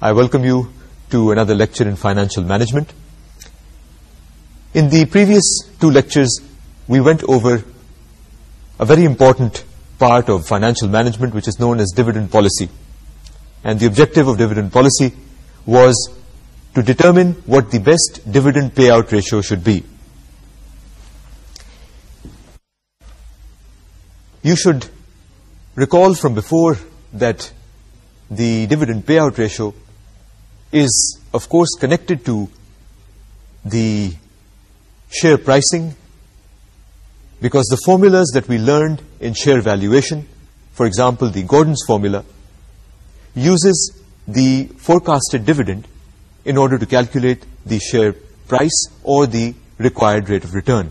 I welcome you to another lecture in financial management. In the previous two lectures, we went over a very important part of financial management, which is known as dividend policy. And the objective of dividend policy was to determine what the best dividend payout ratio should be. You should recall from before that the dividend payout ratio is of course connected to the share pricing because the formulas that we learned in share valuation, for example the Gordon's formula, uses the forecasted dividend in order to calculate the share price or the required rate of return.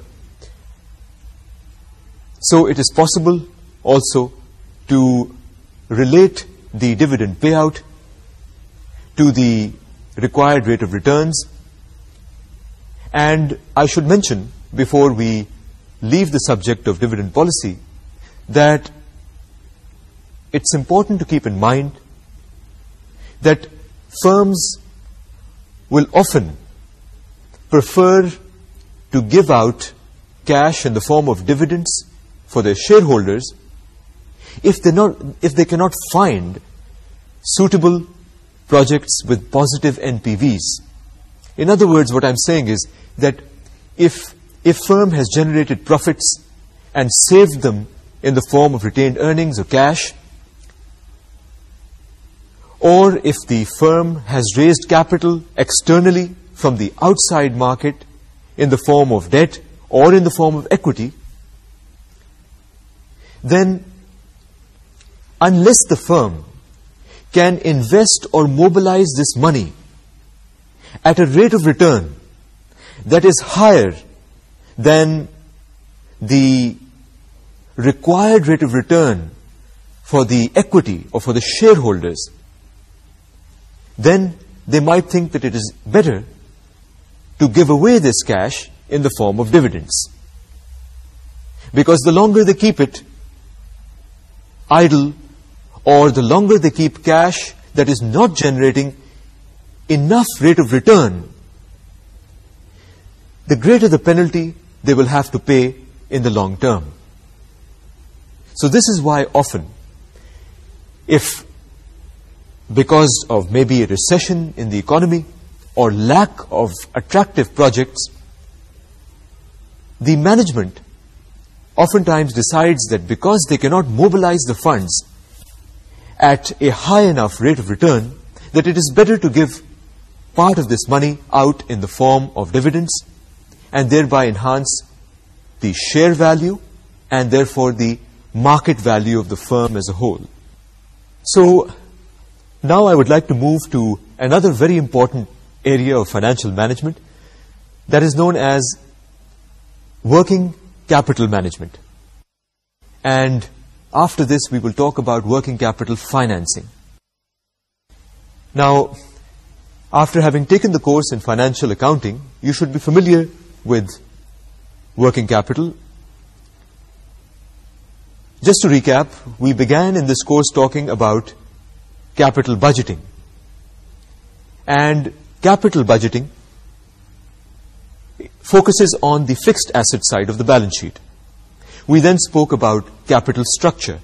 So it is possible also to relate the dividend payout to the required rate of returns. And I should mention, before we leave the subject of dividend policy, that it's important to keep in mind that firms will often prefer to give out cash in the form of dividends for their shareholders if, not, if they cannot find suitable projects with positive NPVs. In other words, what I'm saying is that if a firm has generated profits and saved them in the form of retained earnings or cash, or if the firm has raised capital externally from the outside market in the form of debt or in the form of equity, then unless the firm can invest or mobilize this money at a rate of return that is higher than the required rate of return for the equity or for the shareholders, then they might think that it is better to give away this cash in the form of dividends. Because the longer they keep it idle, or the longer they keep cash that is not generating enough rate of return, the greater the penalty they will have to pay in the long term. So this is why often, if because of maybe a recession in the economy or lack of attractive projects, the management oftentimes decides that because they cannot mobilize the funds, at a high enough rate of return that it is better to give part of this money out in the form of dividends and thereby enhance the share value and therefore the market value of the firm as a whole. So now I would like to move to another very important area of financial management that is known as working capital management. And after this, we will talk about working capital financing. Now, after having taken the course in financial accounting, you should be familiar with working capital. Just to recap, we began in this course talking about capital budgeting. And capital budgeting focuses on the fixed asset side of the balance sheet we then spoke about capital structure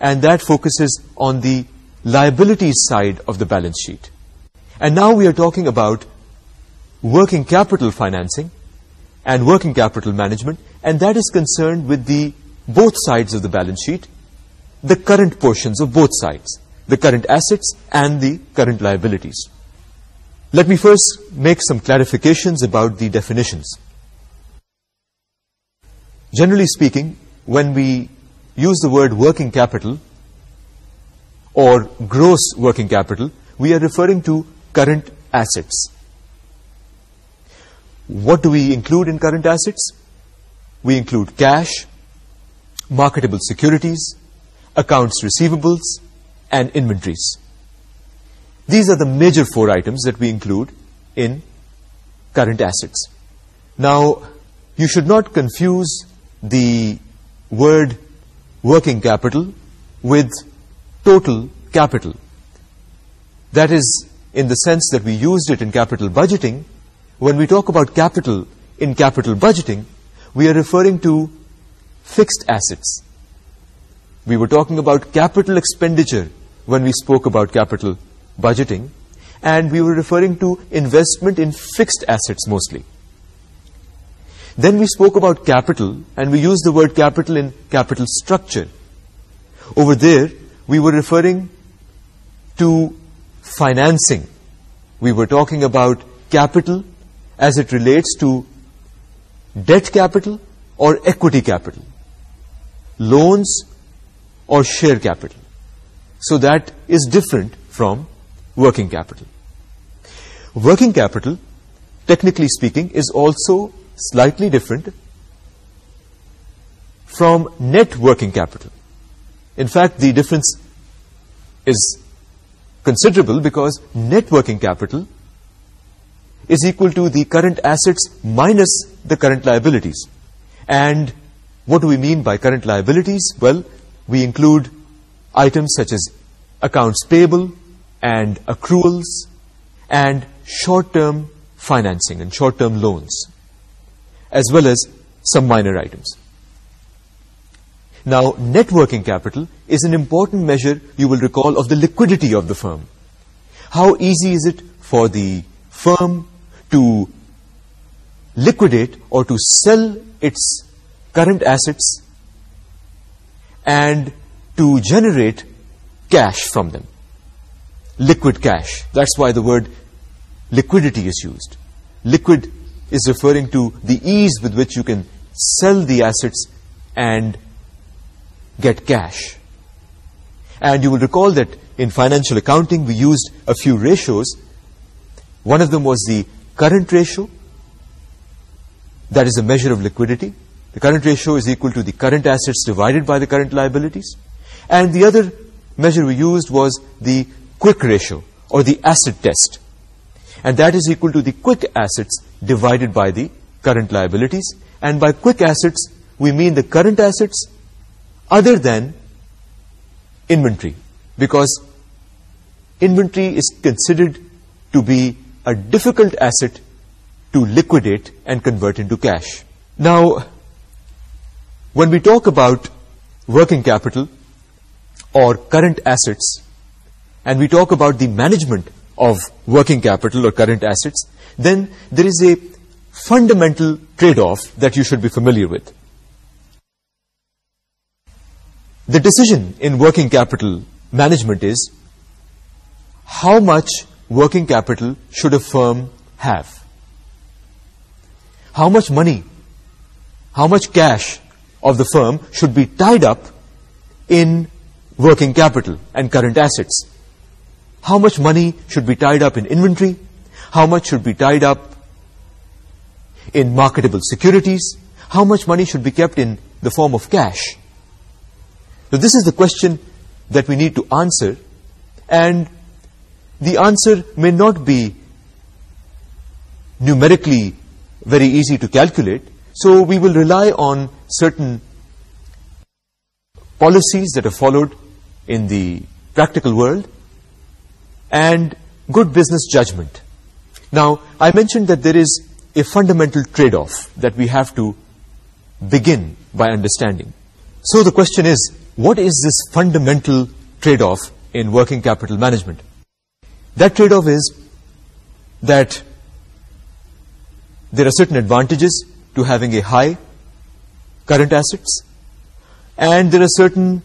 and that focuses on the liabilities side of the balance sheet. And now we are talking about working capital financing and working capital management and that is concerned with the both sides of the balance sheet, the current portions of both sides, the current assets and the current liabilities. Let me first make some clarifications about the definitions. Generally speaking, when we use the word working capital or gross working capital, we are referring to current assets. What do we include in current assets? We include cash, marketable securities, accounts receivables, and inventories. These are the major four items that we include in current assets. Now, you should not confuse the word working capital with total capital. That is, in the sense that we used it in capital budgeting, when we talk about capital in capital budgeting, we are referring to fixed assets. We were talking about capital expenditure when we spoke about capital budgeting, and we were referring to investment in fixed assets mostly. Then we spoke about capital, and we used the word capital in capital structure. Over there, we were referring to financing. We were talking about capital as it relates to debt capital or equity capital, loans or share capital. So that is different from working capital. Working capital, technically speaking, is also slightly different from net working capital. In fact, the difference is considerable because net working capital is equal to the current assets minus the current liabilities. And what do we mean by current liabilities? Well, we include items such as accounts payable and accruals and short-term financing and short-term loans as well as some minor items. Now, networking capital is an important measure, you will recall, of the liquidity of the firm. How easy is it for the firm to liquidate or to sell its current assets and to generate cash from them? Liquid cash. That's why the word liquidity is used. Liquid is referring to the ease with which you can sell the assets and get cash. And you will recall that in financial accounting, we used a few ratios. One of them was the current ratio. That is a measure of liquidity. The current ratio is equal to the current assets divided by the current liabilities. And the other measure we used was the quick ratio, or the acid test. And that is equal to the quick assets divided by the current liabilities and by quick assets we mean the current assets other than inventory because inventory is considered to be a difficult asset to liquidate and convert into cash. Now, when we talk about working capital or current assets and we talk about the management of working capital or current assets, then there is a fundamental trade-off that you should be familiar with. The decision in working capital management is how much working capital should a firm have? How much money, how much cash of the firm should be tied up in working capital and current assets? How much money should be tied up in inventory? How much should be tied up in marketable securities? How much money should be kept in the form of cash? So this is the question that we need to answer, and the answer may not be numerically very easy to calculate, so we will rely on certain policies that are followed in the practical world and good business judgment. Now, I mentioned that there is a fundamental trade-off that we have to begin by understanding. So the question is, what is this fundamental trade-off in working capital management? That trade-off is that there are certain advantages to having a high current assets and there are certain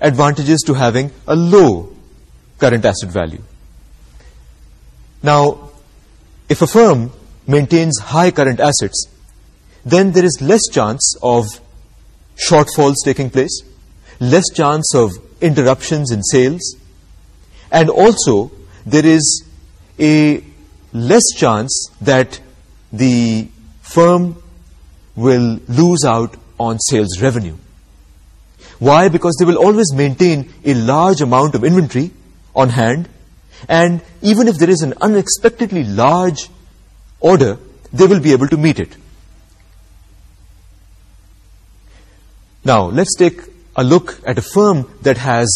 advantages to having a low current asset value. Now, if a firm maintains high current assets, then there is less chance of shortfalls taking place, less chance of interruptions in sales, and also there is a less chance that the firm will lose out on sales revenue. Why? Because they will always maintain a large amount of inventory on hand and even if there is an unexpectedly large order, they will be able to meet it. Now, let's take a look at a firm that has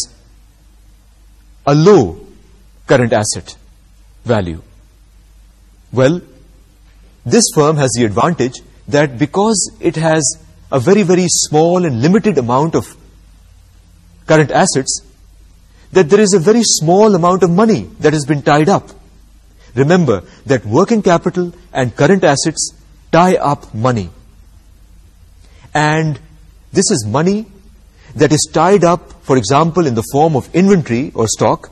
a low current asset value. Well, this firm has the advantage that because it has a very, very small and limited amount of current assets, that there is a very small amount of money that has been tied up. Remember that working capital and current assets tie up money. And this is money that is tied up, for example, in the form of inventory or stock.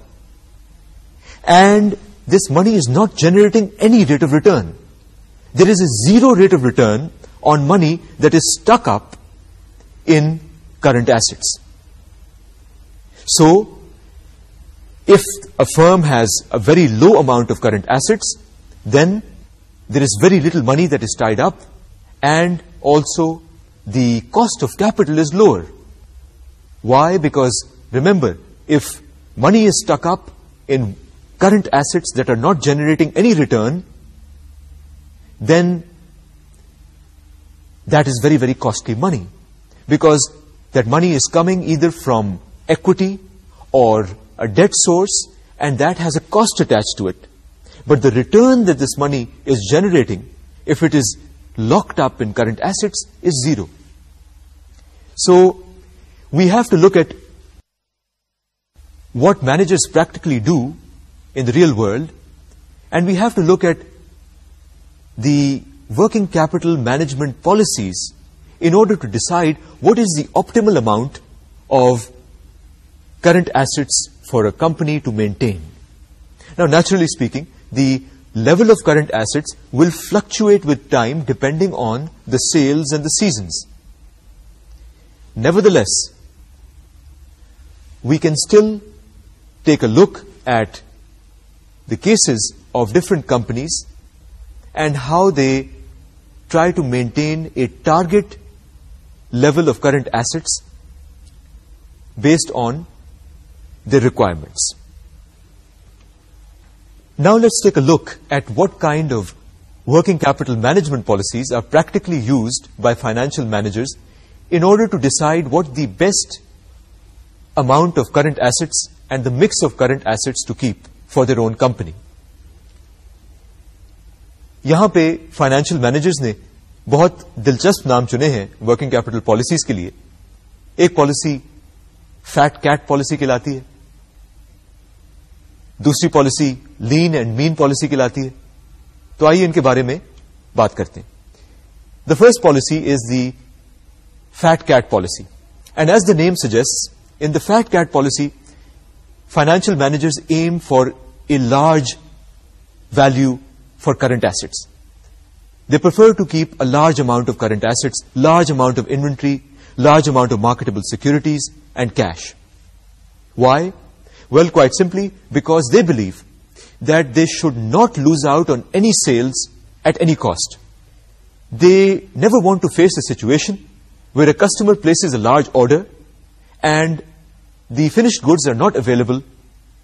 And this money is not generating any rate of return. There is a zero rate of return on money that is stuck up in current assets. So, if a firm has a very low amount of current assets, then there is very little money that is tied up and also the cost of capital is lower. Why? Because remember, if money is stuck up in current assets that are not generating any return, then that is very, very costly money because that money is coming either from equity or a debt source and that has a cost attached to it. But the return that this money is generating, if it is locked up in current assets, is zero. So we have to look at what managers practically do in the real world and we have to look at the working capital management policies in order to decide what is the optimal amount of current assets for a company to maintain. Now, naturally speaking, the level of current assets will fluctuate with time depending on the sales and the seasons. Nevertheless, we can still take a look at the cases of different companies and how they try to maintain a target level of current assets based on the requirements. Now let's take a look at what kind of working capital management policies are practically used by financial managers in order to decide what the best amount of current assets and the mix of current assets to keep for their own company. یہاں پہ financial managers نے بہت دلچسپ نام چنے ہیں working capital policies کے لیے ایک پالیسی فیٹ کیٹ پالیسی کہلاتی ہے دوسری policy lean and mean policy کی لاتی ہے تو آئیے ان کے بارے میں بات کرتے ہیں the first policy is the fat cat policy and as the name suggest in the fat cat policy financial managers aim for a large value for current assets they prefer to keep a large amount of current assets large amount of inventory large amount of marketable securities and cash why Well, quite simply, because they believe that they should not lose out on any sales at any cost. They never want to face a situation where a customer places a large order and the finished goods are not available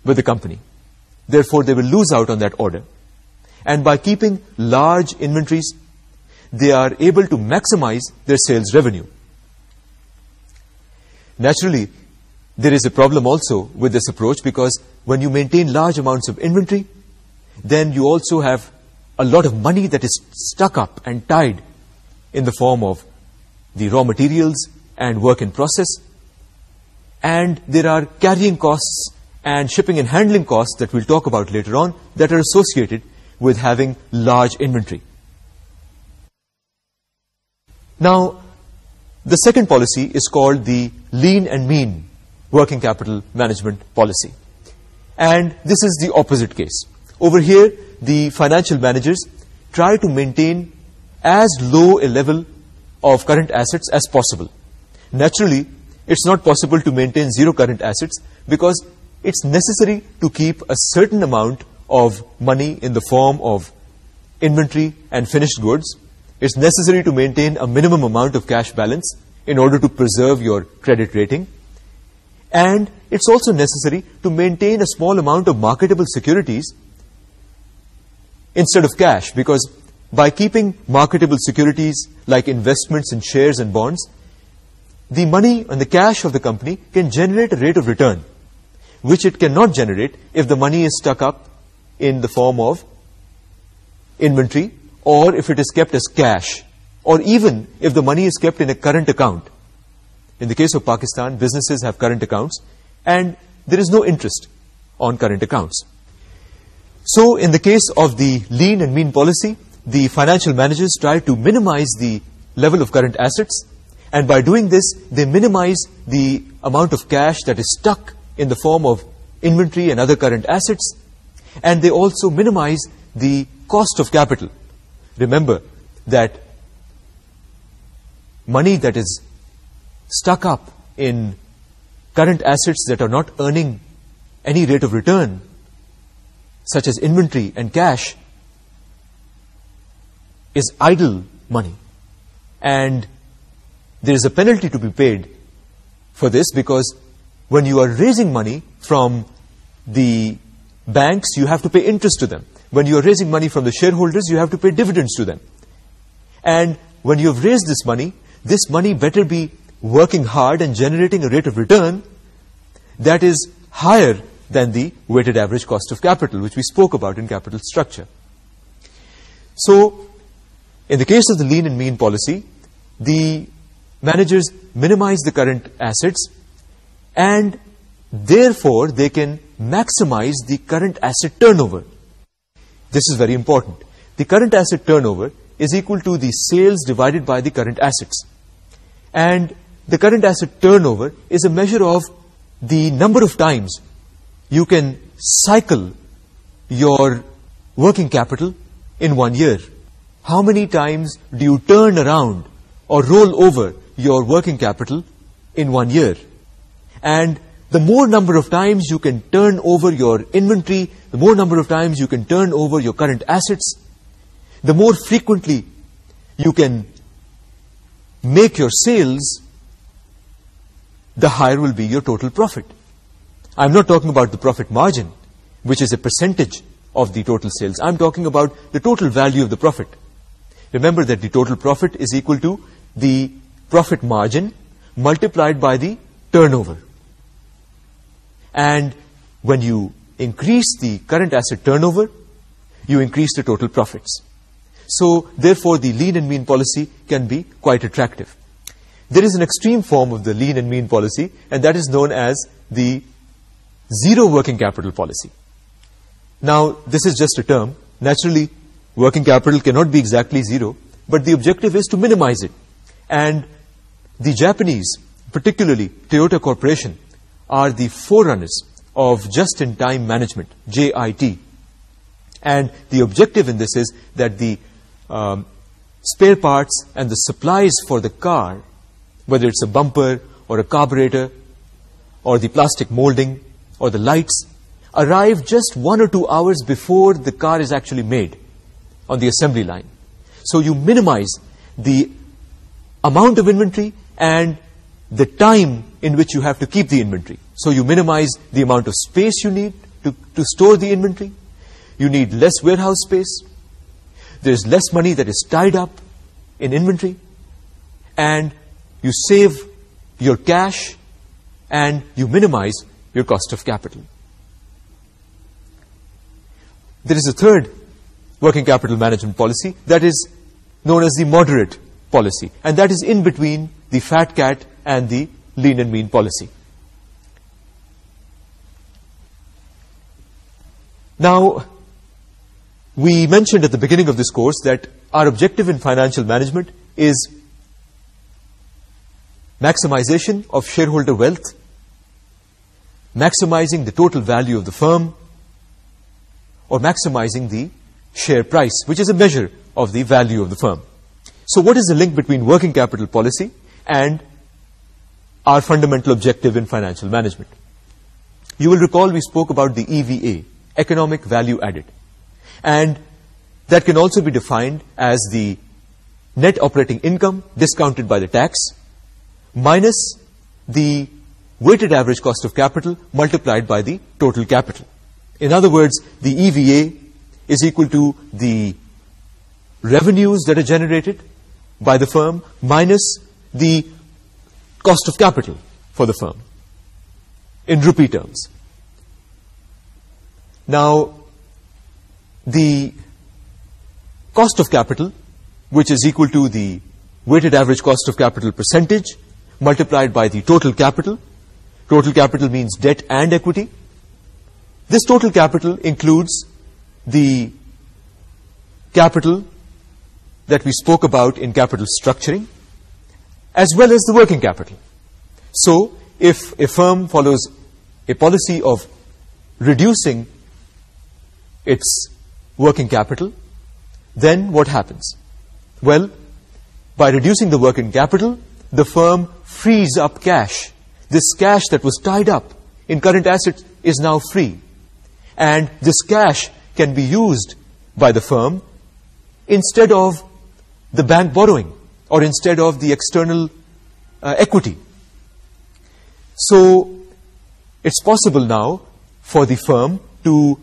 with the company. Therefore, they will lose out on that order. And by keeping large inventories, they are able to maximize their sales revenue. Naturally, there is a problem also with this approach because when you maintain large amounts of inventory, then you also have a lot of money that is stuck up and tied in the form of the raw materials and work in process. And there are carrying costs and shipping and handling costs that we'll talk about later on that are associated with having large inventory. Now, the second policy is called the lean and mean working capital management policy. And this is the opposite case. Over here, the financial managers try to maintain as low a level of current assets as possible. Naturally, it's not possible to maintain zero current assets because it's necessary to keep a certain amount of money in the form of inventory and finished goods. It's necessary to maintain a minimum amount of cash balance in order to preserve your credit rating and it's also necessary to maintain a small amount of marketable securities instead of cash because by keeping marketable securities like investments in shares and bonds, the money and the cash of the company can generate a rate of return which it cannot generate if the money is stuck up in the form of inventory or if it is kept as cash or even if the money is kept in a current account in the case of Pakistan, businesses have current accounts and there is no interest on current accounts. So in the case of the lean and mean policy, the financial managers try to minimize the level of current assets and by doing this, they minimize the amount of cash that is stuck in the form of inventory and other current assets and they also minimize the cost of capital. Remember that money that is stuck up in current assets that are not earning any rate of return, such as inventory and cash, is idle money. And there is a penalty to be paid for this because when you are raising money from the banks, you have to pay interest to them. When you are raising money from the shareholders, you have to pay dividends to them. And when you have raised this money, this money better be working hard and generating a rate of return that is higher than the weighted average cost of capital, which we spoke about in capital structure. So, in the case of the lean and mean policy, the managers minimize the current assets and therefore they can maximize the current asset turnover. This is very important. The current asset turnover is equal to the sales divided by the current assets. And the current asset turnover is a measure of the number of times you can cycle your working capital in one year. How many times do you turn around or roll over your working capital in one year? And the more number of times you can turn over your inventory, the more number of times you can turn over your current assets, the more frequently you can make your sales, the higher will be your total profit. I'm not talking about the profit margin, which is a percentage of the total sales. I'm talking about the total value of the profit. Remember that the total profit is equal to the profit margin multiplied by the turnover. And when you increase the current asset turnover, you increase the total profits. So, therefore, the lean and mean policy can be quite attractive there is an extreme form of the lean and mean policy and that is known as the zero working capital policy. Now, this is just a term. Naturally, working capital cannot be exactly zero, but the objective is to minimize it. And the Japanese, particularly Toyota Corporation, are the forerunners of just-in-time management, JIT. And the objective in this is that the um, spare parts and the supplies for the car whether it's a bumper or a carburetor or the plastic molding or the lights, arrive just one or two hours before the car is actually made on the assembly line. So you minimize the amount of inventory and the time in which you have to keep the inventory. So you minimize the amount of space you need to, to store the inventory. You need less warehouse space. There's less money that is tied up in inventory. And you save your cash and you minimize your cost of capital. There is a third working capital management policy that is known as the moderate policy and that is in between the fat cat and the lean and mean policy. Now, we mentioned at the beginning of this course that our objective in financial management is maximization of shareholder wealth, maximizing the total value of the firm, or maximizing the share price, which is a measure of the value of the firm. So what is the link between working capital policy and our fundamental objective in financial management? You will recall we spoke about the EVA, Economic Value Added. And that can also be defined as the net operating income discounted by the tax, minus the weighted average cost of capital multiplied by the total capital. In other words, the EVA is equal to the revenues that are generated by the firm minus the cost of capital for the firm in rupee terms. Now, the cost of capital, which is equal to the weighted average cost of capital percentage multiplied by the total capital. Total capital means debt and equity. This total capital includes the capital that we spoke about in capital structuring as well as the working capital. So if a firm follows a policy of reducing its working capital, then what happens? Well, by reducing the working capital, the firm Freeze up cash. This cash that was tied up in current assets is now free. And this cash can be used by the firm instead of the bank borrowing or instead of the external uh, equity. So it's possible now for the firm to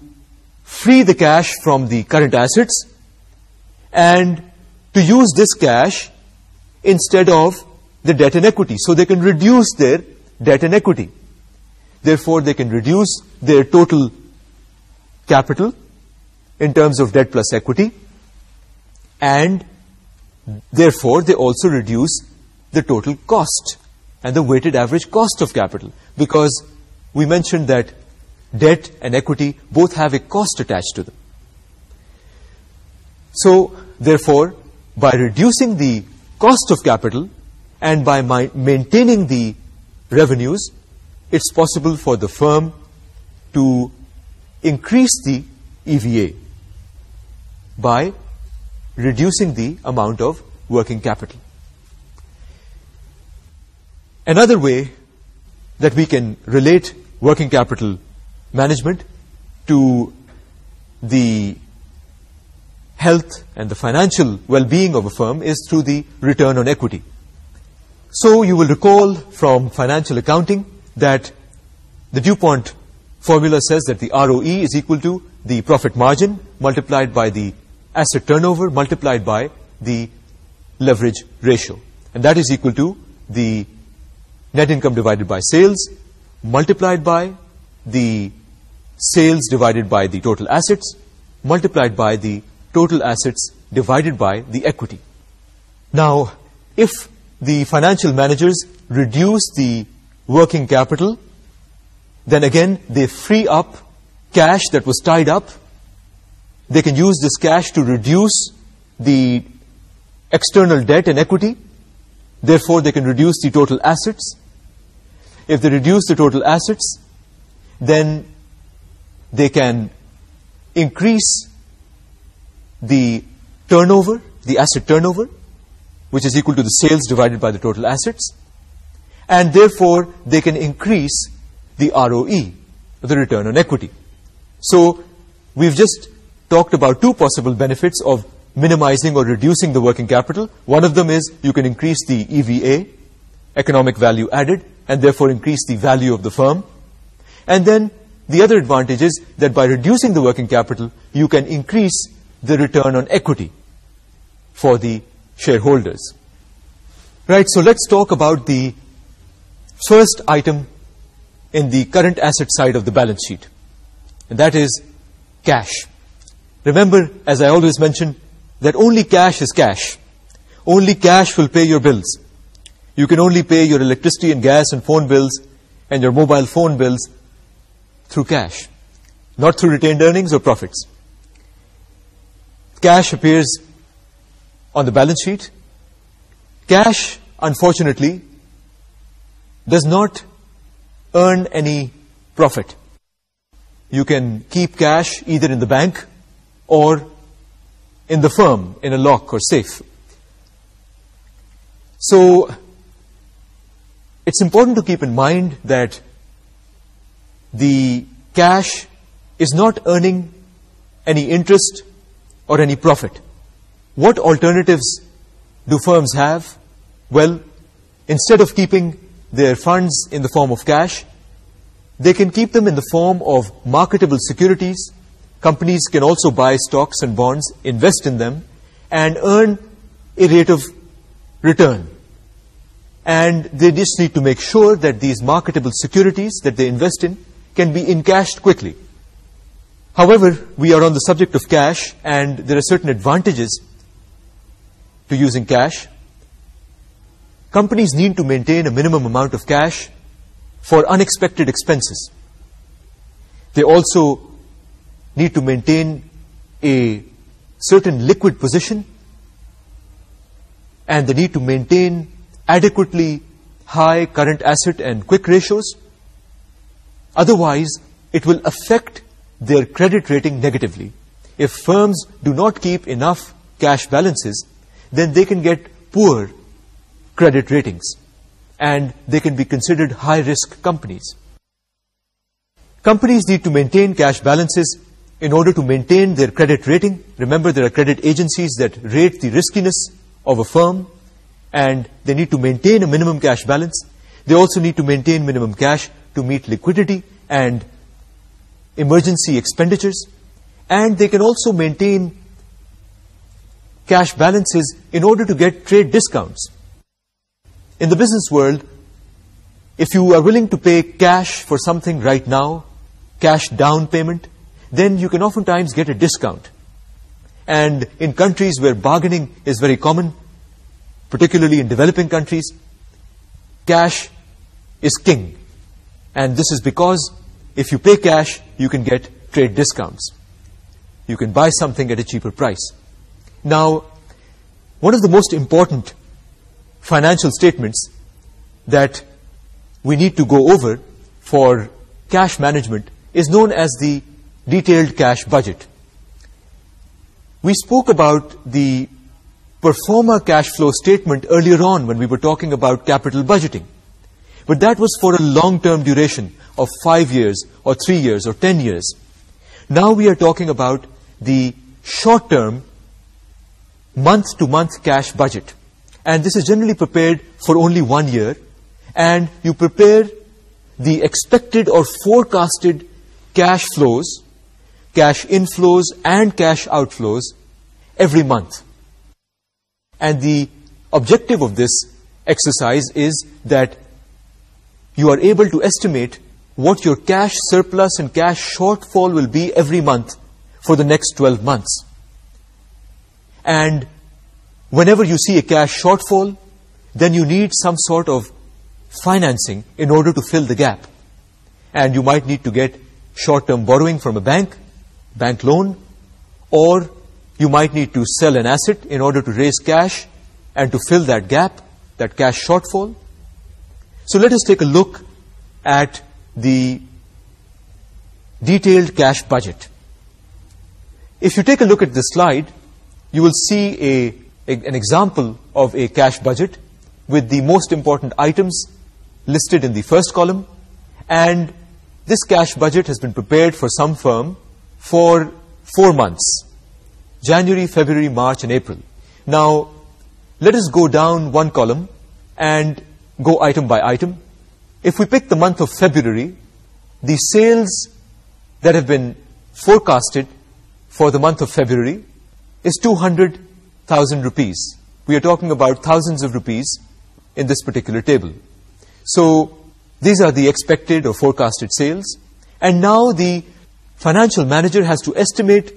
free the cash from the current assets and to use this cash instead of the debt and equity so they can reduce their debt and equity therefore they can reduce their total capital in terms of debt plus equity and therefore they also reduce the total cost and the weighted average cost of capital because we mentioned that debt and equity both have a cost attached to them so therefore by reducing the cost of capital and by maintaining the revenues, it's possible for the firm to increase the EVA by reducing the amount of working capital. Another way that we can relate working capital management to the health and the financial well-being of a firm is through the return on equity. So you will recall from financial accounting that the DuPont formula says that the ROE is equal to the profit margin multiplied by the asset turnover multiplied by the leverage ratio. And that is equal to the net income divided by sales multiplied by the sales divided by the total assets multiplied by the total assets divided by the equity. Now, if the financial managers reduce the working capital, then again they free up cash that was tied up. They can use this cash to reduce the external debt and equity. Therefore, they can reduce the total assets. If they reduce the total assets, then they can increase the turnover, the asset turnover which is equal to the sales divided by the total assets, and therefore they can increase the ROE, the return on equity. So we've just talked about two possible benefits of minimizing or reducing the working capital. One of them is you can increase the EVA, economic value added, and therefore increase the value of the firm. And then the other advantage is that by reducing the working capital, you can increase the return on equity for the shareholders. Right, so let's talk about the first item in the current asset side of the balance sheet, and that is cash. Remember, as I always mention, that only cash is cash. Only cash will pay your bills. You can only pay your electricity and gas and phone bills and your mobile phone bills through cash, not through retained earnings or profits. Cash appears on the balance sheet. Cash, unfortunately, does not earn any profit. You can keep cash either in the bank or in the firm, in a lock or safe. So, it's important to keep in mind that the cash is not earning any interest or any profit what alternatives do firms have? Well, instead of keeping their funds in the form of cash, they can keep them in the form of marketable securities. Companies can also buy stocks and bonds, invest in them, and earn a rate of return. And they just need to make sure that these marketable securities that they invest in can be encashed quickly. However, we are on the subject of cash, and there are certain advantages to using cash. Companies need to maintain a minimum amount of cash for unexpected expenses. They also need to maintain a certain liquid position and they need to maintain adequately high current asset and quick ratios. Otherwise, it will affect their credit rating negatively. If firms do not keep enough cash balances, then they can get poor credit ratings and they can be considered high-risk companies. Companies need to maintain cash balances in order to maintain their credit rating. Remember, there are credit agencies that rate the riskiness of a firm and they need to maintain a minimum cash balance. They also need to maintain minimum cash to meet liquidity and emergency expenditures. And they can also maintain cash balances in order to get trade discounts. In the business world, if you are willing to pay cash for something right now, cash down payment, then you can oftentimes get a discount. And in countries where bargaining is very common, particularly in developing countries, cash is king. And this is because if you pay cash, you can get trade discounts. You can buy something at a cheaper price. Now, one of the most important financial statements that we need to go over for cash management is known as the detailed cash budget. We spoke about the performa cash flow statement earlier on when we were talking about capital budgeting. But that was for a long-term duration of five years or three years or 10 years. Now we are talking about the short-term month to month cash budget and this is generally prepared for only one year and you prepare the expected or forecasted cash flows cash inflows and cash outflows every month and the objective of this exercise is that you are able to estimate what your cash surplus and cash shortfall will be every month for the next 12 months. And whenever you see a cash shortfall, then you need some sort of financing in order to fill the gap. And you might need to get short-term borrowing from a bank loan, or you might need to sell an asset in order to raise cash and to fill that gap, that cash shortfall. So let us take a look at the detailed cash budget. If you take a look at this slide, you will see a, an example of a cash budget with the most important items listed in the first column and this cash budget has been prepared for some firm for four months, January, February, March and April. Now, let us go down one column and go item by item. If we pick the month of February, the sales that have been forecasted for the month of February is 200,000 rupees. We are talking about thousands of rupees in this particular table. So these are the expected or forecasted sales. And now the financial manager has to estimate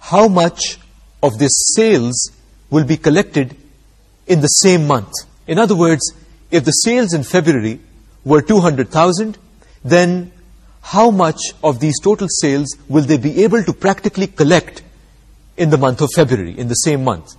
how much of this sales will be collected in the same month. In other words, if the sales in February were 200,000, then how much of these total sales will they be able to practically collect in the month of February, in the same month.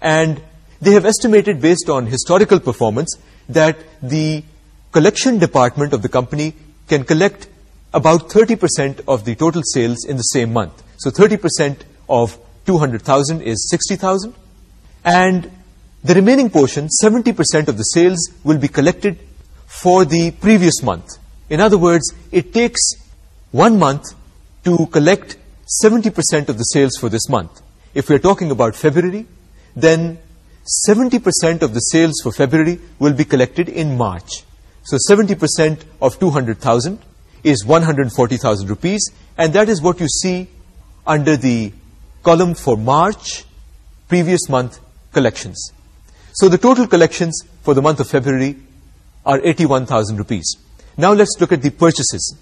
And they have estimated based on historical performance that the collection department of the company can collect about 30% of the total sales in the same month. So 30% of 200,000 is 60,000. And the remaining portion, 70% of the sales, will be collected for the previous month. In other words, it takes one month to collect 70% of the sales for this month. If we are talking about February, then 70% of the sales for February will be collected in March. So 70% of 200,000 is 140,000 rupees, and that is what you see under the column for March, previous month collections. So the total collections for the month of February are 81,000 rupees. Now let's look at the purchases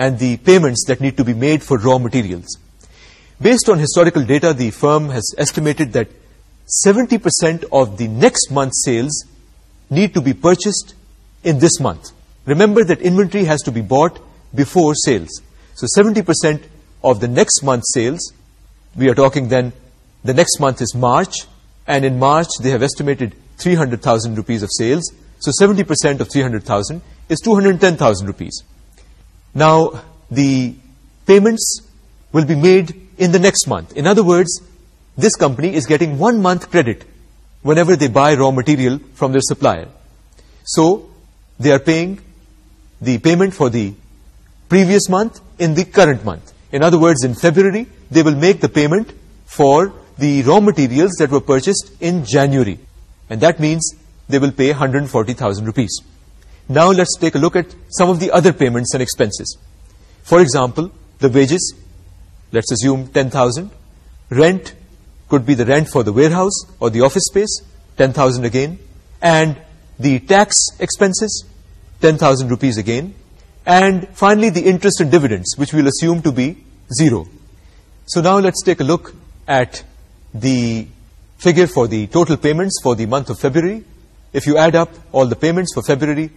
and the payments that need to be made for raw materials. Based on historical data, the firm has estimated that 70% of the next month's sales need to be purchased in this month. Remember that inventory has to be bought before sales. So 70% of the next month's sales, we are talking then, the next month is March, and in March they have estimated 300,000 rupees of sales. So 70% of 300,000 is 210,000 rupees. Now, the payments will be made in the next month. In other words, this company is getting one month credit whenever they buy raw material from their supplier. So, they are paying the payment for the previous month in the current month. In other words, in February, they will make the payment for the raw materials that were purchased in January. And that means they will pay 140,000 rupees. Now let's take a look at some of the other payments and expenses. For example, the wages, let's assume 10,000. Rent could be the rent for the warehouse or the office space, 10,000 again. And the tax expenses, 10,000 rupees again. And finally, the interest and dividends, which we'll assume to be zero. So now let's take a look at the figure for the total payments for the month of February. If you add up all the payments for February,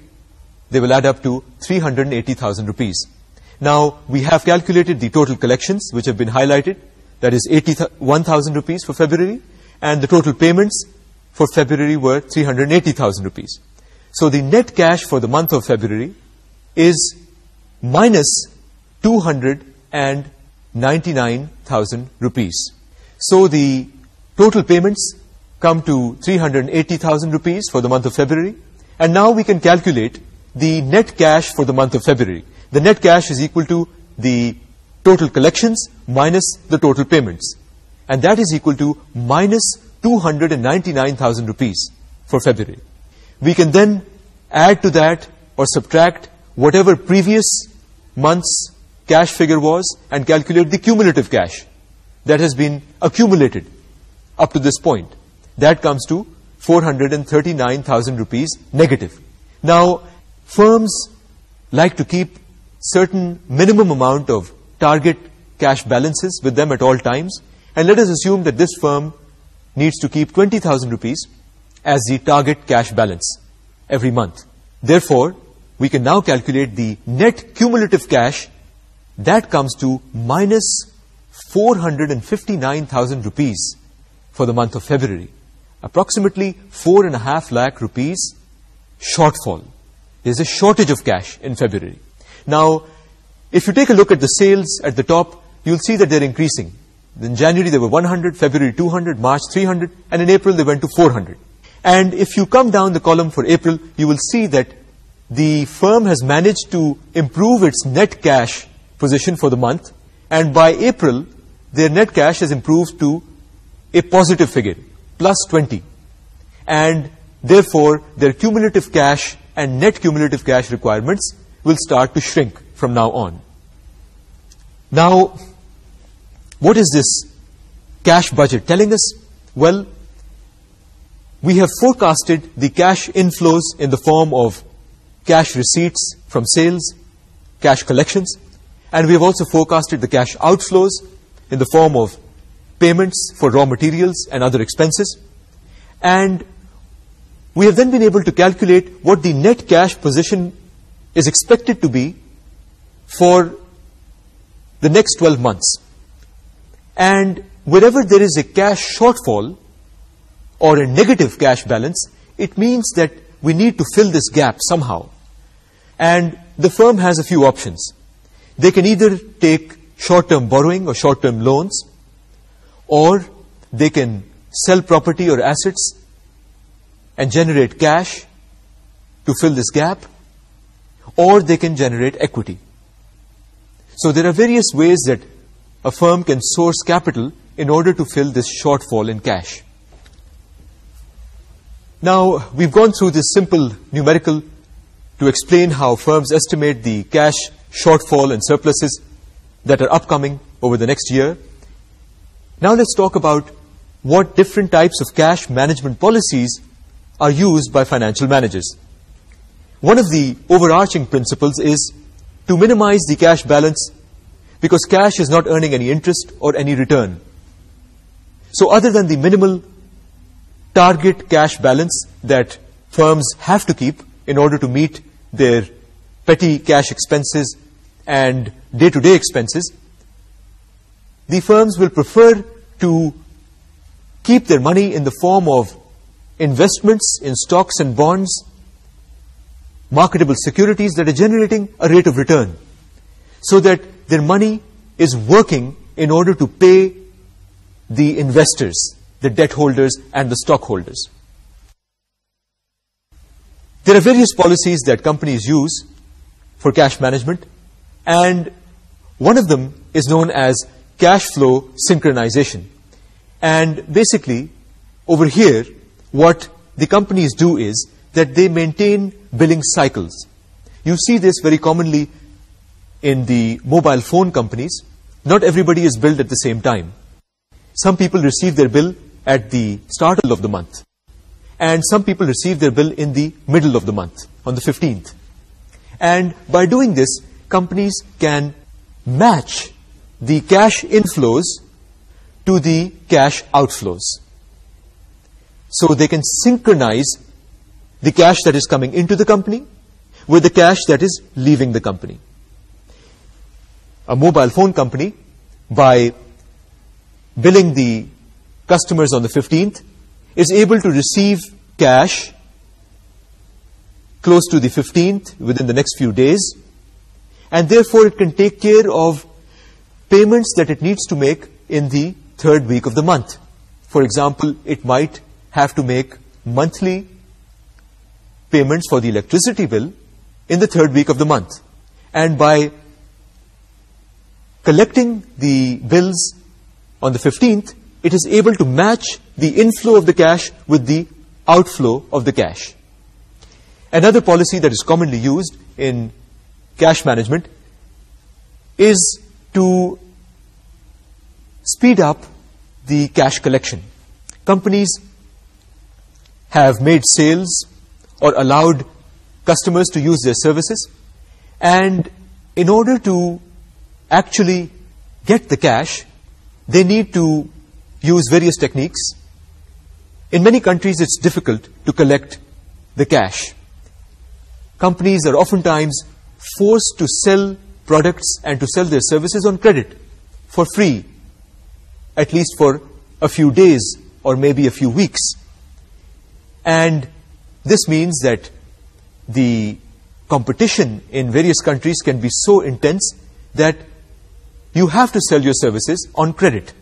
they will add up to 380,000 rupees. Now, we have calculated the total collections, which have been highlighted. That is 81,000 rupees for February, and the total payments for February were 380,000 rupees. So the net cash for the month of February is minus 299,000 rupees. So the total payments come to 380,000 rupees for the month of February, and now we can calculate the net cash for the month of February. The net cash is equal to the total collections minus the total payments. And that is equal to minus 299,000 rupees for February. We can then add to that or subtract whatever previous month's cash figure was and calculate the cumulative cash that has been accumulated up to this point. That comes to 439,000 rupees negative. Now, firms like to keep certain minimum amount of target cash balances with them at all times. And let us assume that this firm needs to keep 20,000 rupees as the target cash balance every month. Therefore, we can now calculate the net cumulative cash that comes to minus 459,000 rupees for the month of February. Approximately 4.5 lakh rupees shortfall there's a shortage of cash in February. Now, if you take a look at the sales at the top, you'll see that they're increasing. In January, they were 100, February 200, March 300, and in April, they went to 400. And if you come down the column for April, you will see that the firm has managed to improve its net cash position for the month, and by April, their net cash has improved to a positive figure, plus 20. And therefore, their cumulative cash and net cumulative cash requirements will start to shrink from now on. Now, what is this cash budget telling us? Well, we have forecasted the cash inflows in the form of cash receipts from sales, cash collections, and we have also forecasted the cash outflows in the form of payments for raw materials and other expenses. And we have then been able to calculate what the net cash position is expected to be for the next 12 months. And wherever there is a cash shortfall or a negative cash balance, it means that we need to fill this gap somehow. And the firm has a few options. They can either take short-term borrowing or short-term loans, or they can sell property or assets and generate cash to fill this gap or they can generate equity. So there are various ways that a firm can source capital in order to fill this shortfall in cash. Now we've gone through this simple numerical to explain how firms estimate the cash shortfall and surpluses that are upcoming over the next year. Now let's talk about what different types of cash management policies are used by financial managers. One of the overarching principles is to minimize the cash balance because cash is not earning any interest or any return. So other than the minimal target cash balance that firms have to keep in order to meet their petty cash expenses and day-to-day expenses, the firms will prefer to keep their money in the form of Investments in stocks and bonds, marketable securities that are generating a rate of return so that their money is working in order to pay the investors, the debt holders and the stockholders. There are various policies that companies use for cash management and one of them is known as cash flow synchronization. And basically, over here, what the companies do is that they maintain billing cycles. You see this very commonly in the mobile phone companies. Not everybody is billed at the same time. Some people receive their bill at the start of the month. And some people receive their bill in the middle of the month, on the 15th. And by doing this, companies can match the cash inflows to the cash outflows so they can synchronize the cash that is coming into the company with the cash that is leaving the company. A mobile phone company, by billing the customers on the 15th, is able to receive cash close to the 15th within the next few days, and therefore it can take care of payments that it needs to make in the third week of the month. For example, it might have to make monthly payments for the electricity bill in the third week of the month. And by collecting the bills on the 15th, it is able to match the inflow of the cash with the outflow of the cash. Another policy that is commonly used in cash management is to speed up the cash collection. Companies have made sales or allowed customers to use their services and in order to actually get the cash they need to use various techniques in many countries it's difficult to collect the cash companies are oftentimes forced to sell products and to sell their services on credit for free at least for a few days or maybe a few weeks and this means that the competition in various countries can be so intense that you have to sell your services on credit.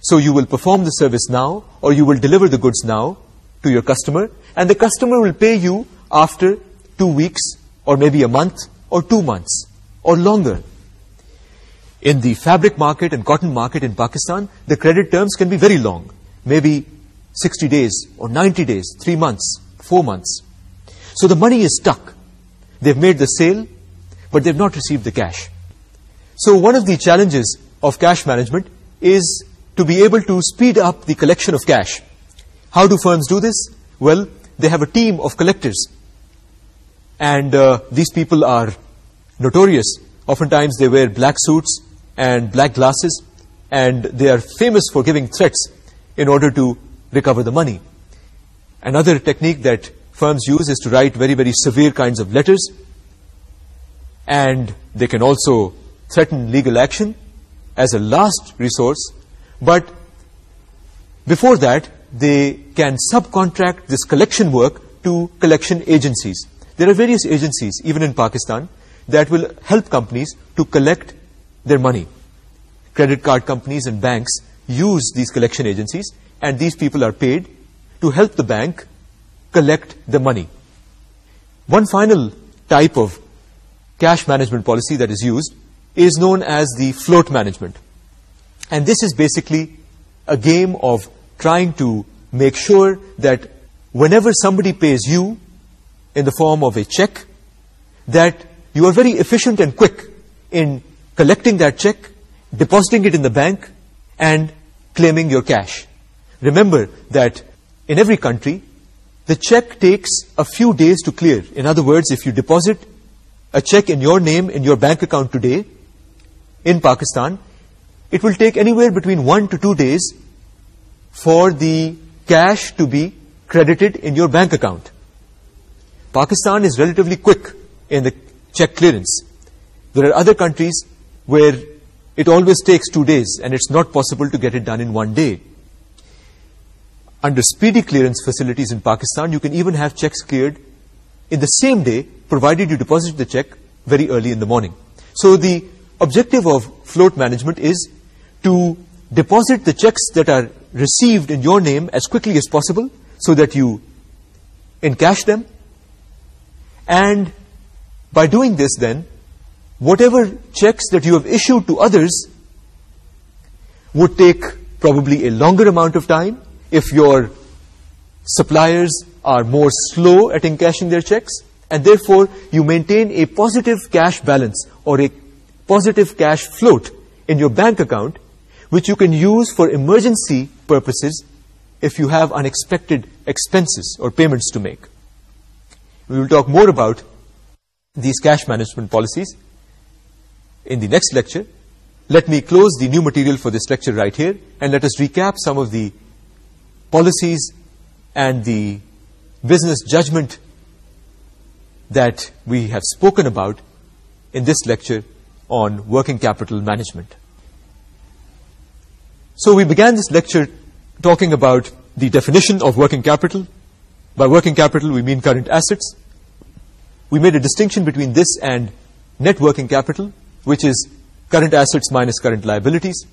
So you will perform the service now or you will deliver the goods now to your customer and the customer will pay you after two weeks or maybe a month or two months or longer. In the fabric market and cotton market in Pakistan, the credit terms can be very long, maybe 60 days or 90 days, 3 months, 4 months. So the money is stuck. They've made the sale, but they've not received the cash. So one of the challenges of cash management is to be able to speed up the collection of cash. How do firms do this? Well, they have a team of collectors. And uh, these people are notorious. Oftentimes they wear black suits and black glasses, and they are famous for giving threats in order to recover the money. Another technique that firms use is to write very, very severe kinds of letters. And they can also threaten legal action as a last resource. But before that, they can subcontract this collection work to collection agencies. There are various agencies, even in Pakistan, that will help companies to collect their money. Credit card companies and banks use these collection agencies and these people are paid to help the bank collect the money. One final type of cash management policy that is used is known as the float management. And this is basically a game of trying to make sure that whenever somebody pays you in the form of a check, that you are very efficient and quick in collecting that check, depositing it in the bank, and claiming your cash remember that in every country, the check takes a few days to clear. In other words, if you deposit a check in your name in your bank account today in Pakistan, it will take anywhere between one to two days for the cash to be credited in your bank account. Pakistan is relatively quick in the check clearance. There are other countries where it always takes two days and it's not possible to get it done in one day under speedy clearance facilities in Pakistan, you can even have checks cleared in the same day, provided you deposit the check very early in the morning. So the objective of float management is to deposit the checks that are received in your name as quickly as possible so that you encash them. And by doing this then, whatever checks that you have issued to others would take probably a longer amount of time if your suppliers are more slow at encashing their checks and therefore you maintain a positive cash balance or a positive cash float in your bank account which you can use for emergency purposes if you have unexpected expenses or payments to make. We will talk more about these cash management policies in the next lecture. Let me close the new material for this lecture right here and let us recap some of the policies and the business judgment that we have spoken about in this lecture on working capital management. So we began this lecture talking about the definition of working capital. By working capital, we mean current assets. We made a distinction between this and net working capital, which is current assets minus current liabilities.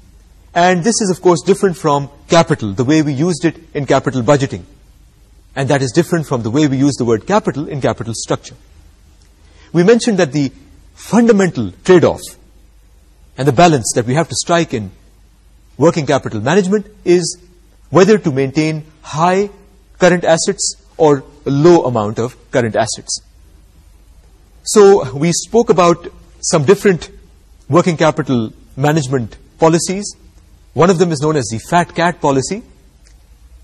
And this is, of course, different from capital, the way we used it in capital budgeting. And that is different from the way we use the word capital in capital structure. We mentioned that the fundamental trade-off and the balance that we have to strike in working capital management is whether to maintain high current assets or a low amount of current assets. So we spoke about some different working capital management policies, one of them is known as the fat cat policy.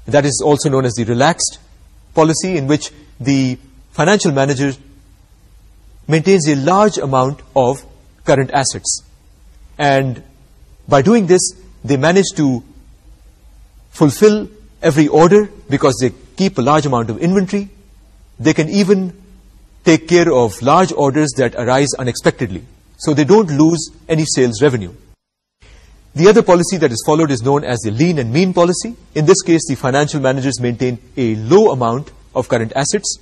That is also known as the relaxed policy in which the financial manager maintains a large amount of current assets. And by doing this, they manage to fulfill every order because they keep a large amount of inventory. They can even take care of large orders that arise unexpectedly. So they don't lose any sales revenue. The other policy that is followed is known as the lean and mean policy. In this case, the financial managers maintain a low amount of current assets.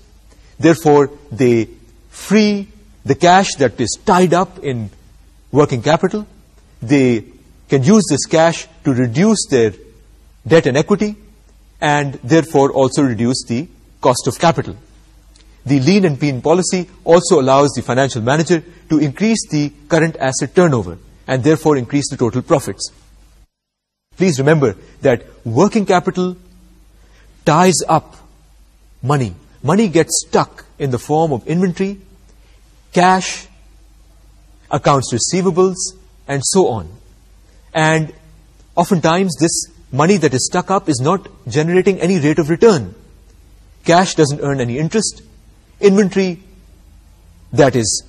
Therefore, they free the cash that is tied up in working capital. They can use this cash to reduce their debt and equity and therefore also reduce the cost of capital. The lean and mean policy also allows the financial manager to increase the current asset turnover and therefore increase the total profits. Please remember that working capital ties up money. Money gets stuck in the form of inventory, cash, accounts receivables, and so on. And oftentimes this money that is stuck up is not generating any rate of return. Cash doesn't earn any interest. Inventory, that is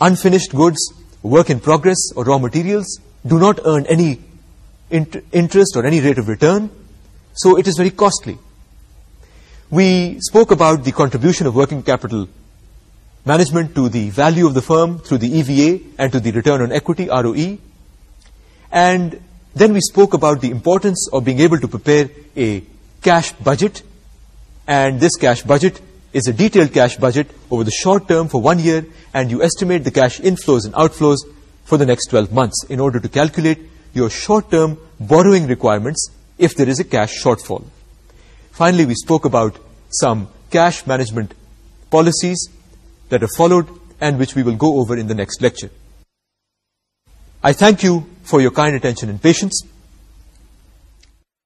unfinished goods, Work in progress or raw materials do not earn any interest or any rate of return, so it is very costly. We spoke about the contribution of working capital management to the value of the firm through the EVA and to the return on equity, ROE. And then we spoke about the importance of being able to prepare a cash budget. And this cash budget is a detailed cash budget over the short term for one year and you estimate the cash inflows and outflows for the next 12 months in order to calculate your short-term borrowing requirements if there is a cash shortfall. Finally, we spoke about some cash management policies that are followed and which we will go over in the next lecture. I thank you for your kind attention and patience.